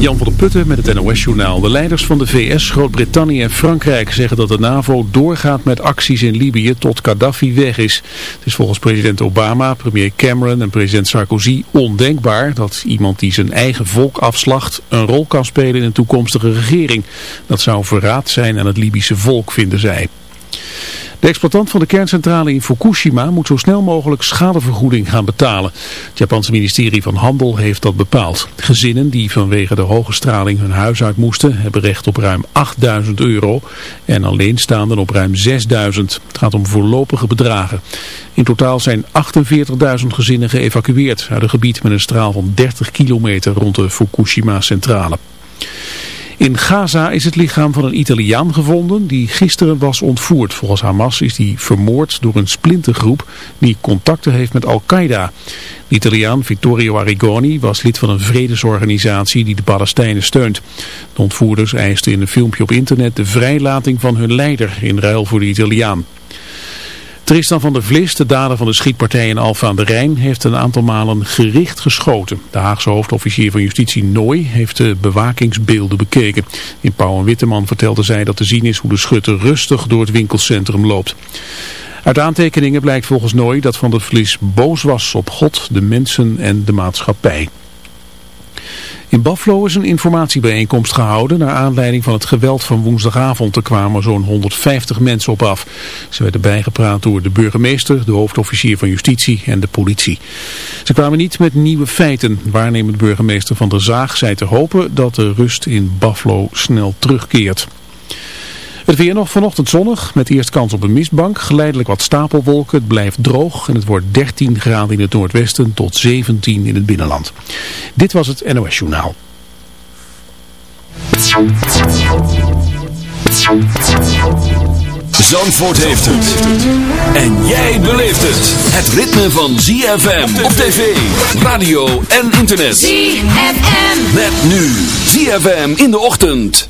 Jan van der Putten met het NOS-journaal. De leiders van de VS, Groot-Brittannië en Frankrijk zeggen dat de NAVO doorgaat met acties in Libië tot Gaddafi weg is. Het is volgens president Obama, premier Cameron en president Sarkozy ondenkbaar dat iemand die zijn eigen volk afslacht een rol kan spelen in een toekomstige regering. Dat zou verraad zijn aan het Libische volk, vinden zij. De exploitant van de kerncentrale in Fukushima moet zo snel mogelijk schadevergoeding gaan betalen. Het Japanse ministerie van Handel heeft dat bepaald. Gezinnen die vanwege de hoge straling hun huis uit moesten hebben recht op ruim 8000 euro en alleenstaanden op ruim 6000. Het gaat om voorlopige bedragen. In totaal zijn 48.000 gezinnen geëvacueerd uit een gebied met een straal van 30 kilometer rond de Fukushima centrale. In Gaza is het lichaam van een Italiaan gevonden die gisteren was ontvoerd. Volgens Hamas is hij vermoord door een splintergroep die contacten heeft met Al-Qaeda. De Italiaan Vittorio Arrigoni was lid van een vredesorganisatie die de Palestijnen steunt. De ontvoerders eisten in een filmpje op internet de vrijlating van hun leider in ruil voor de Italiaan. Tristan van der Vlis, de dader van de schietpartij in Alfa aan de Rijn, heeft een aantal malen gericht geschoten. De Haagse hoofdofficier van justitie Nooy heeft de bewakingsbeelden bekeken. In Pauw en Witteman vertelde zij dat te zien is hoe de schutter rustig door het winkelcentrum loopt. Uit aantekeningen blijkt volgens Nooy dat Van der Vlis boos was op God, de mensen en de maatschappij. In Buffalo is een informatiebijeenkomst gehouden naar aanleiding van het geweld van woensdagavond. Er kwamen zo'n 150 mensen op af. Ze werden bijgepraat door de burgemeester, de hoofdofficier van justitie en de politie. Ze kwamen niet met nieuwe feiten. Waarnemend burgemeester van der Zaag zei te hopen dat de rust in Buffalo snel terugkeert. Het weer nog vanochtend zonnig, met eerst kans op een mistbank. Geleidelijk wat stapelwolken, het blijft droog en het wordt 13 graden in het noordwesten tot 17 in het binnenland. Dit was het NOS Journaal. Zandvoort heeft het. En jij beleeft het. Het ritme van ZFM op tv, radio en internet. ZFM. Met nu ZFM in de ochtend.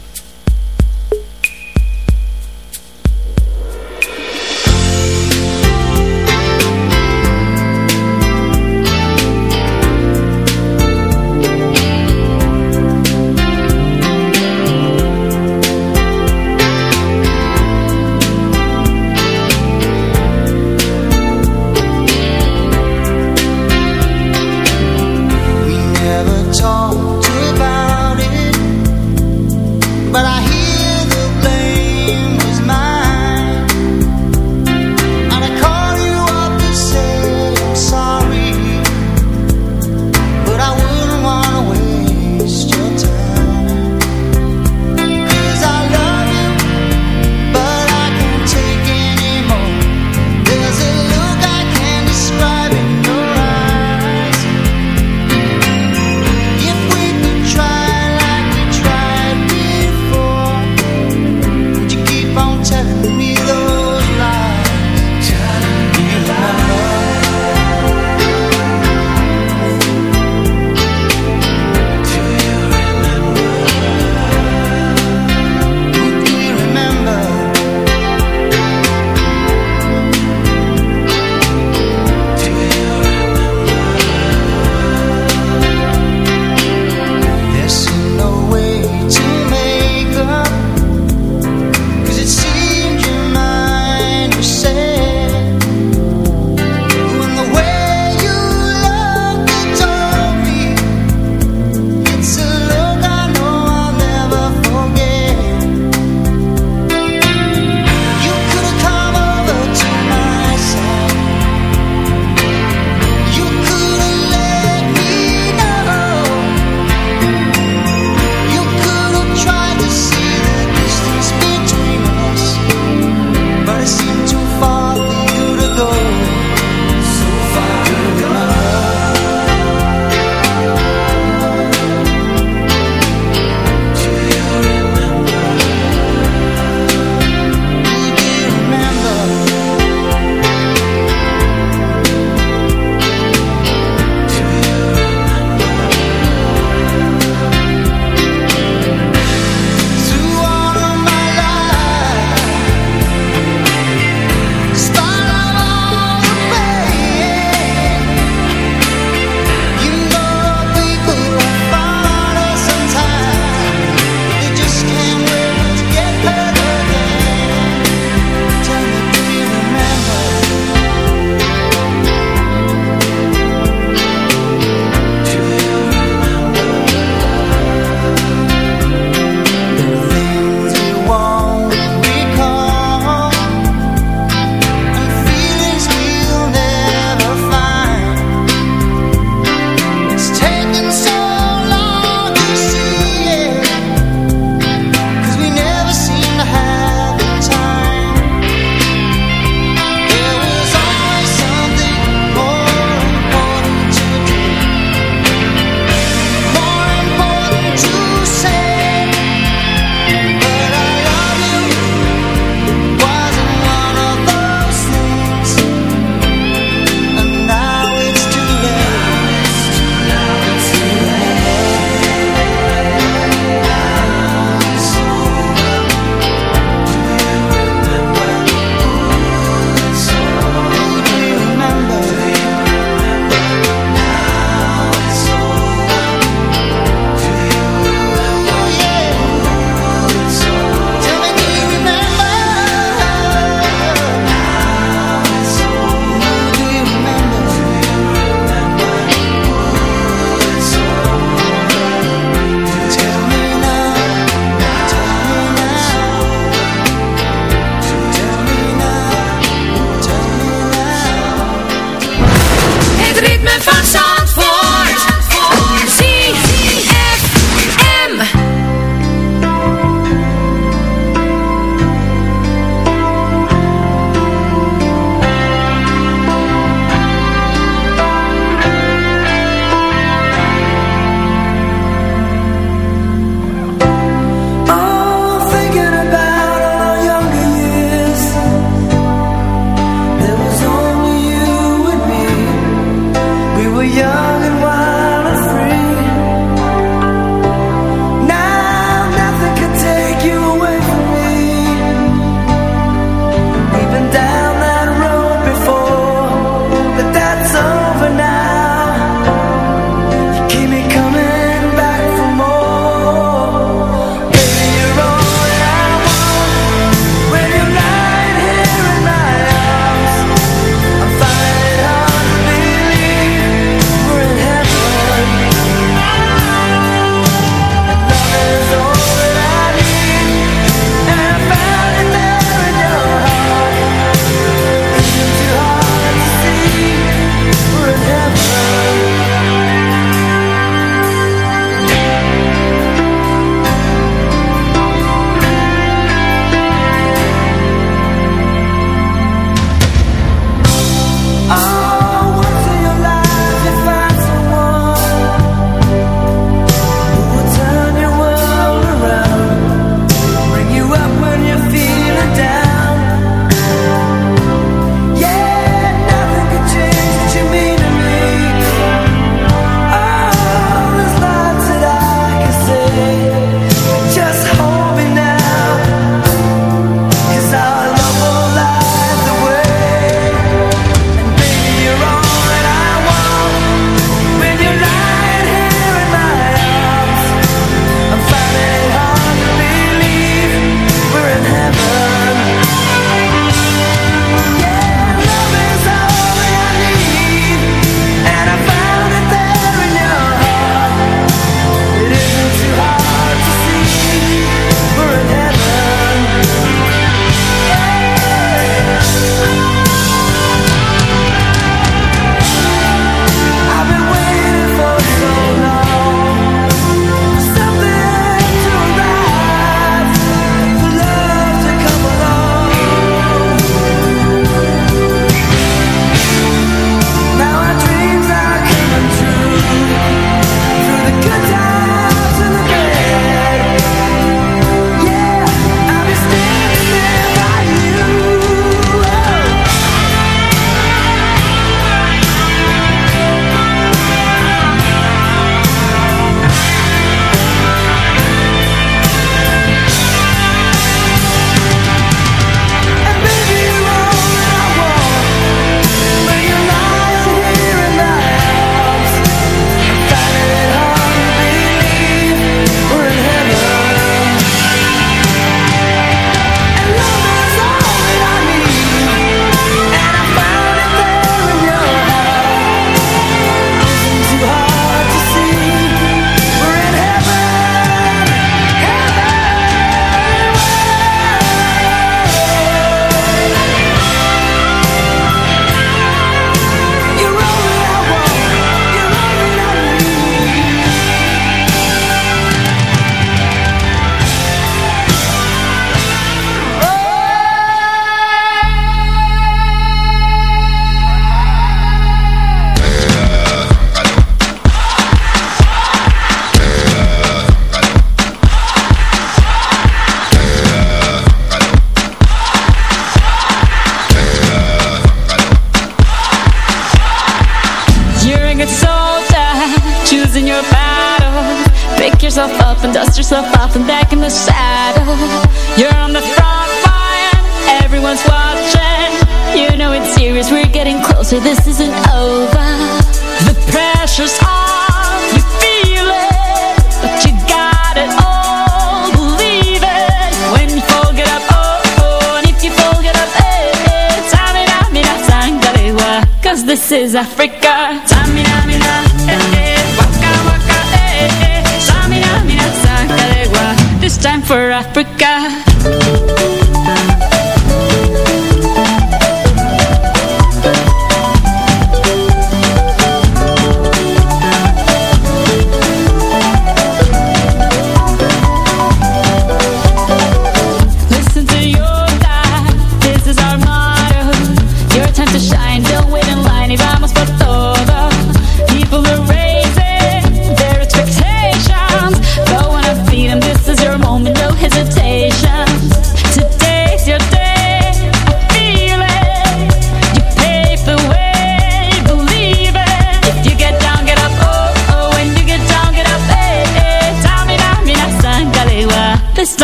this is Africa. Samina, mina, eh, eh, waka, waka, eh, eh. eh. Samina, mina, sakalegwa, this time for Africa.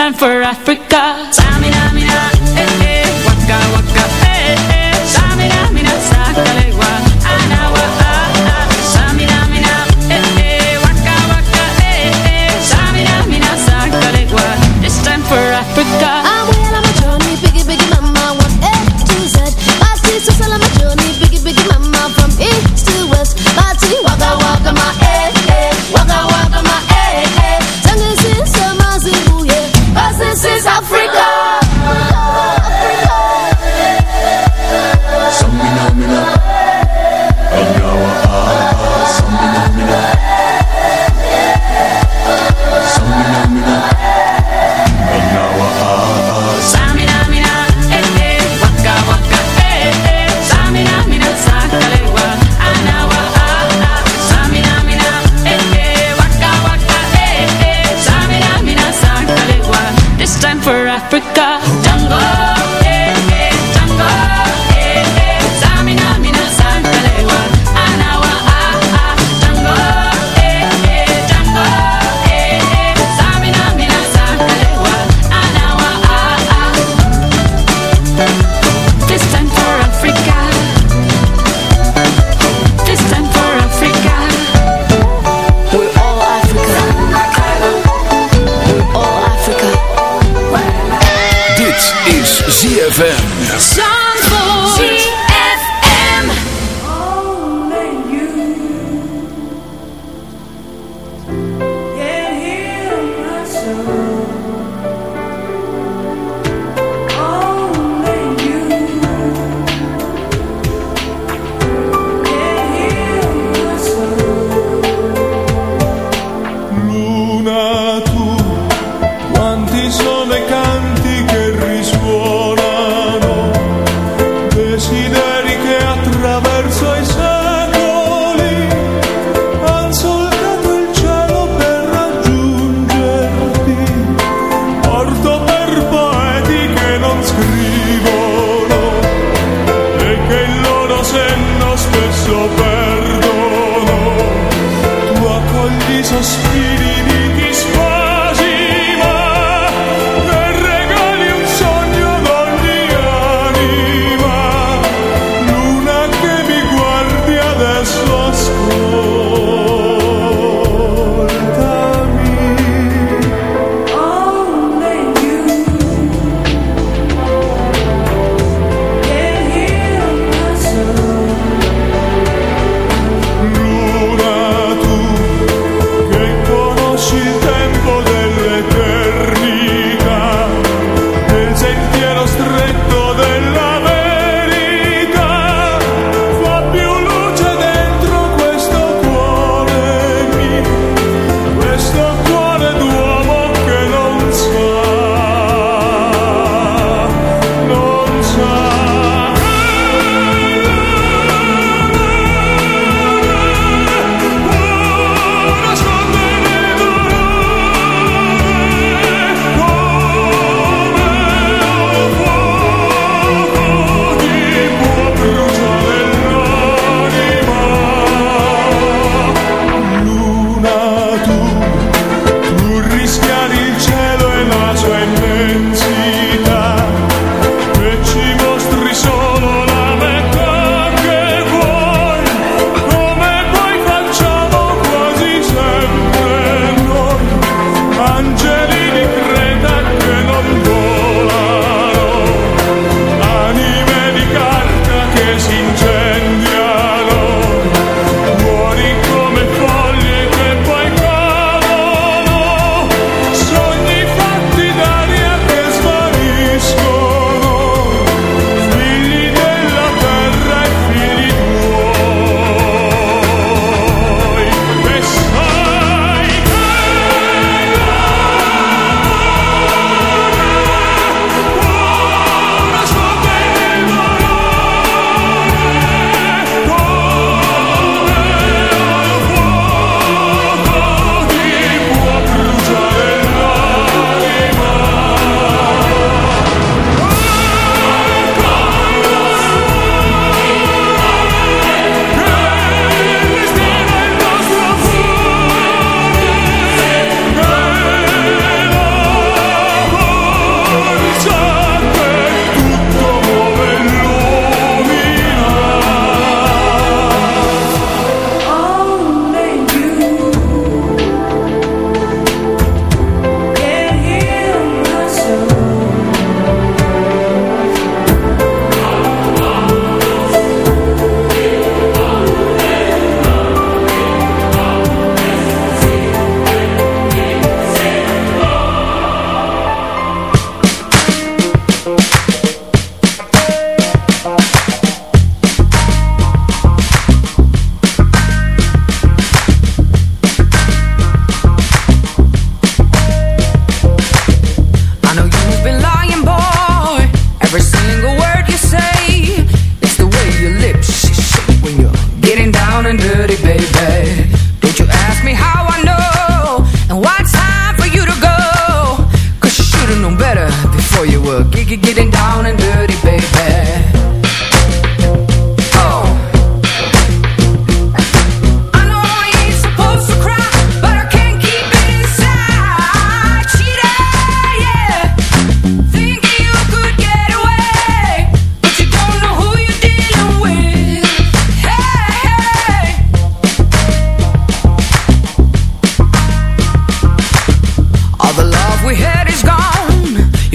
time for Africa.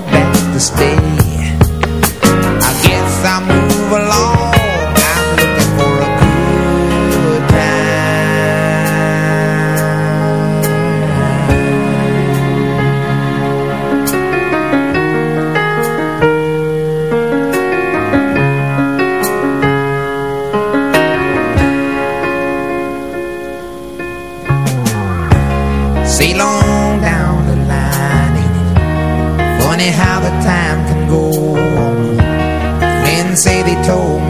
back to stay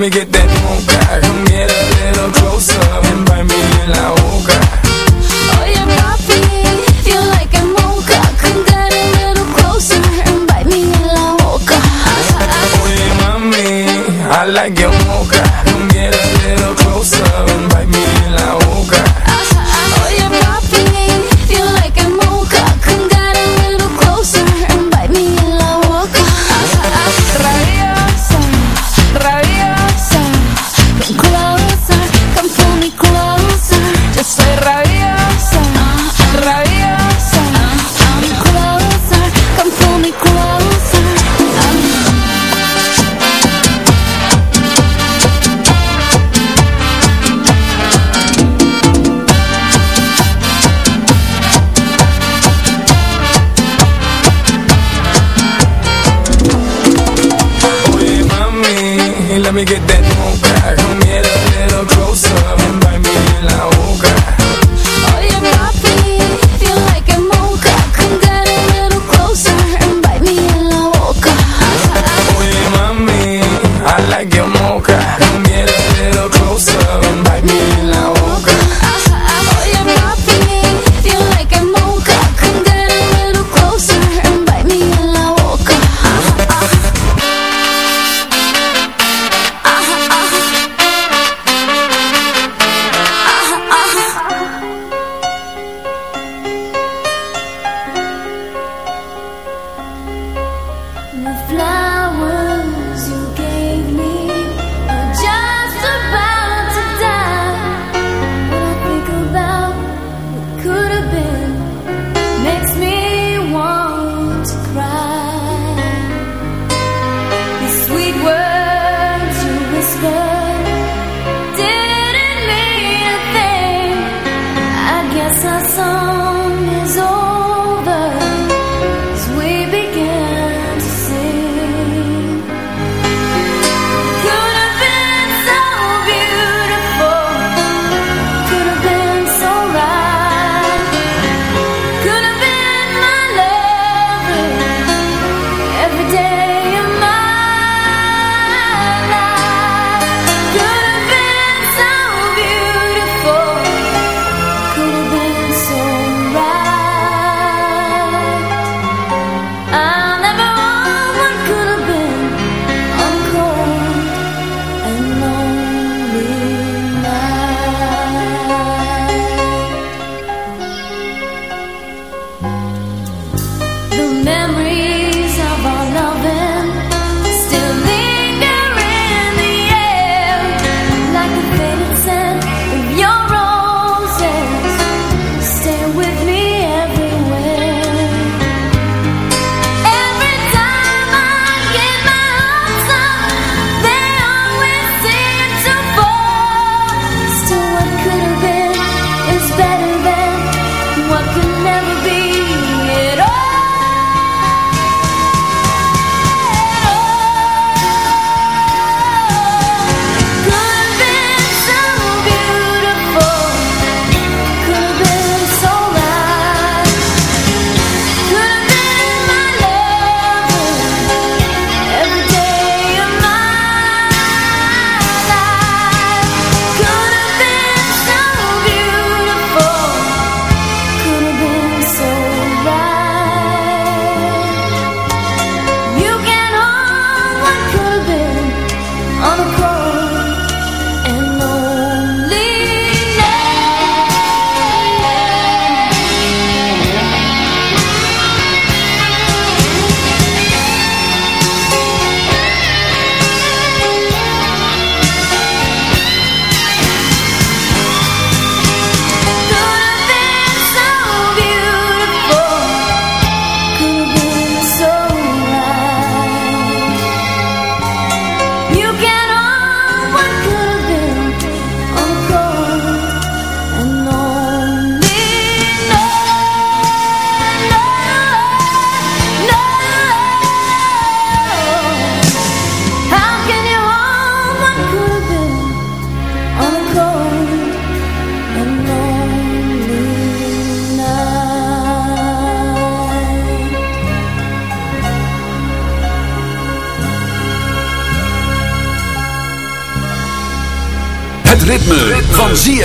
me get that.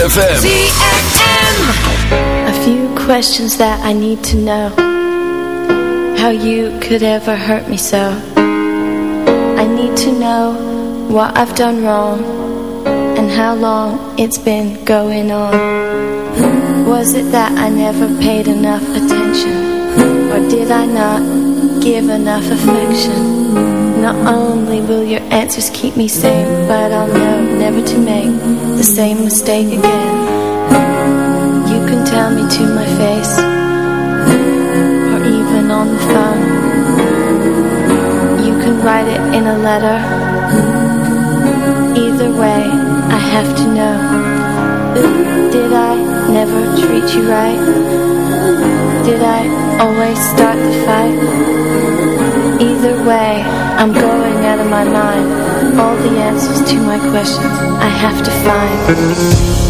ZFM. ZFM. A few questions that I need to know. How you could ever hurt me so. I need to know what I've done wrong And how long it's been going on. Was it that I never paid enough attention? Or did I not give enough affection Not only will your answers keep me sane But I'll know never to make the same mistake again you can tell me to my face Or even on the phone You can write it in a letter Either way, I have to know Did I never treat you right? Did I always start the fight? Either way, I'm going out of my mind. All the answers to my questions I have to find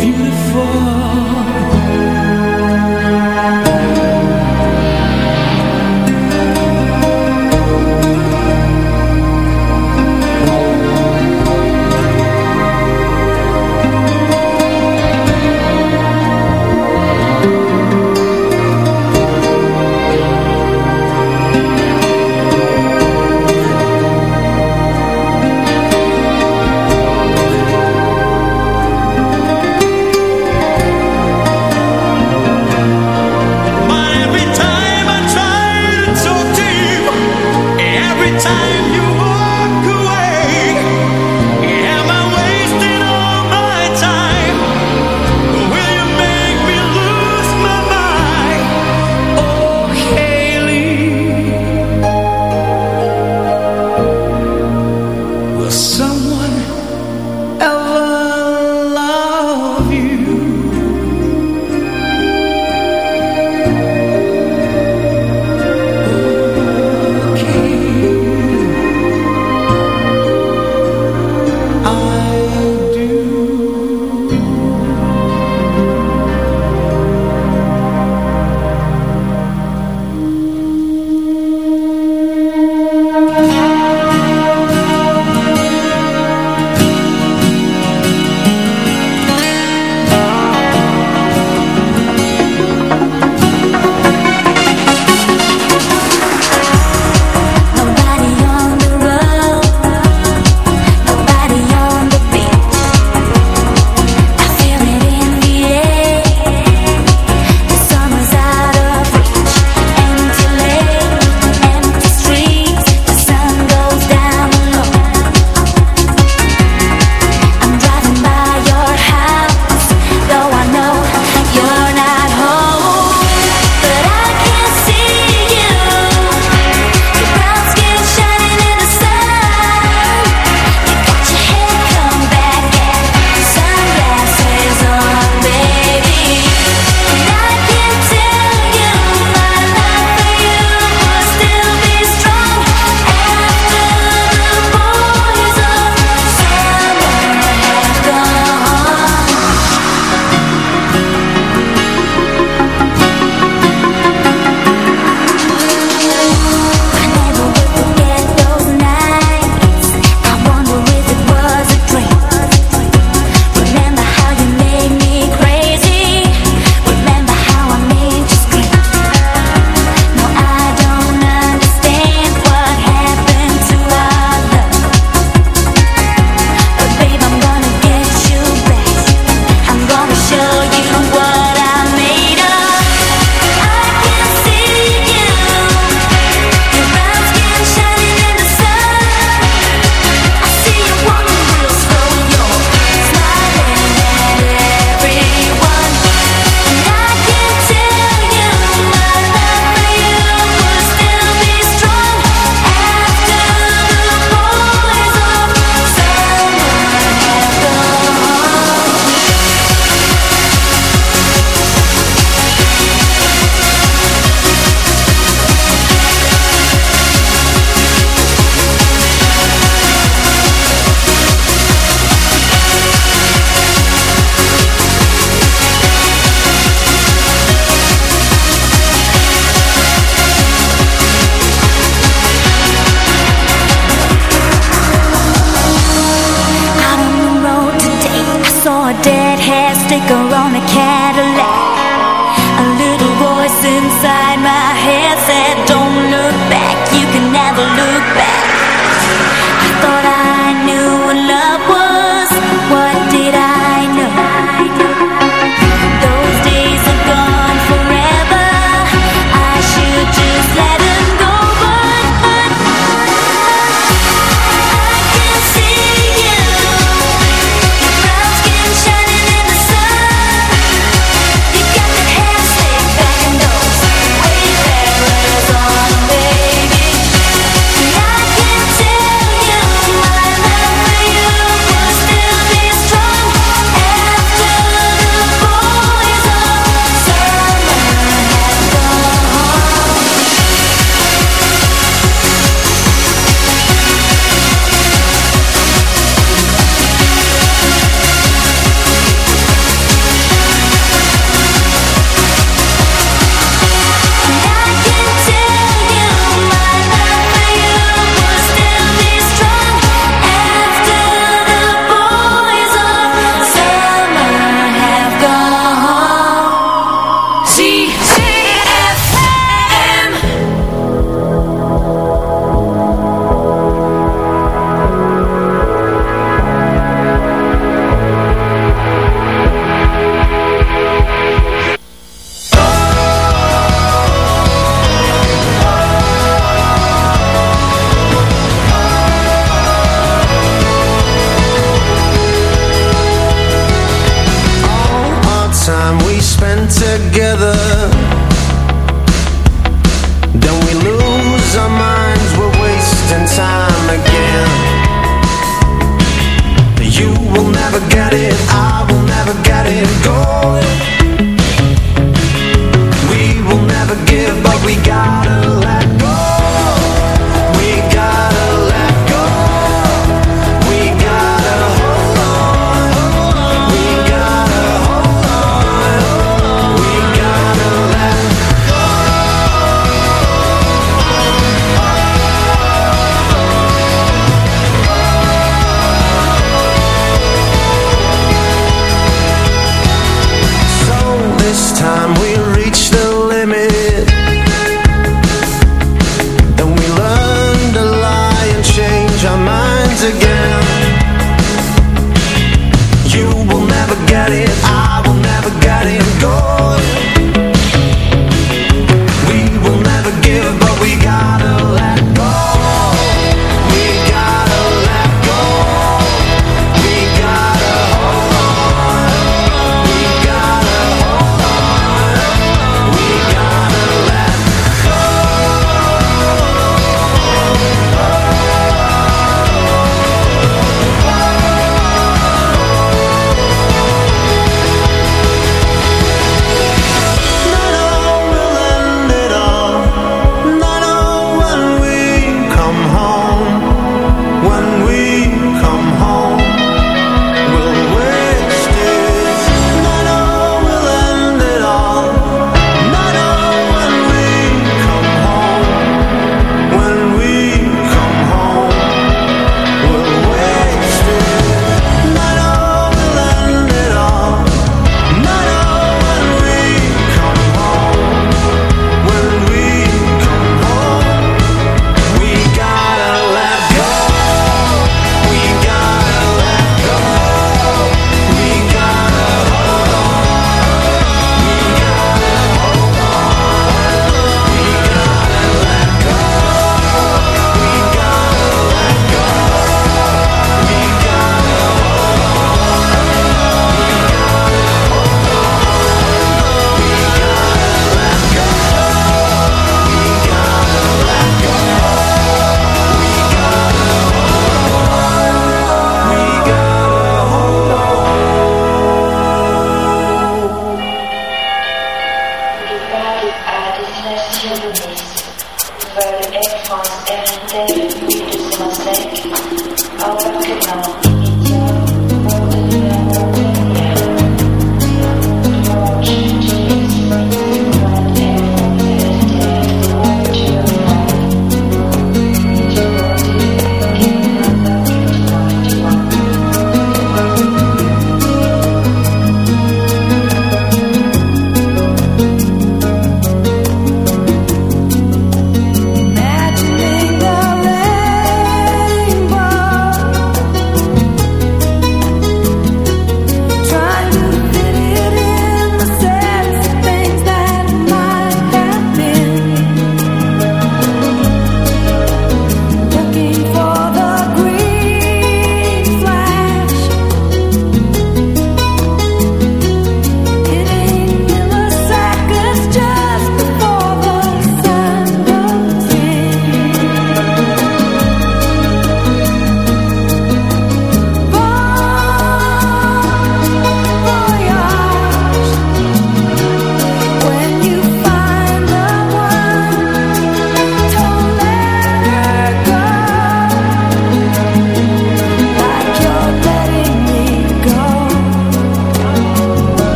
beautiful.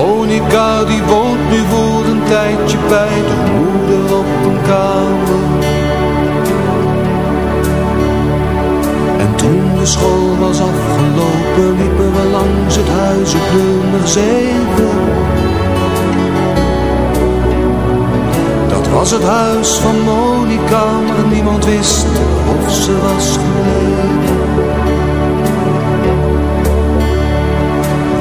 En Monica die woont nu voor een tijdje bij de moeder op een kamer. En toen de school was afgelopen liepen we langs het huis op nummer 7. Dat was het huis van Monica, maar niemand wist of ze was gebleven.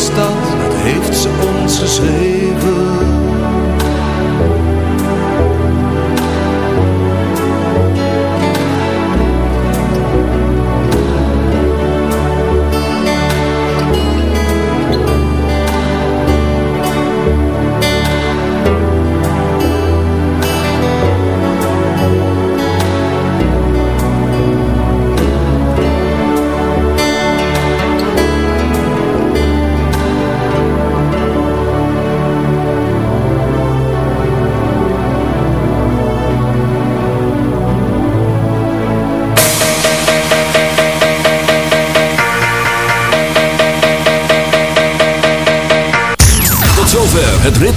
stad, dat heeft ze ons geschreven.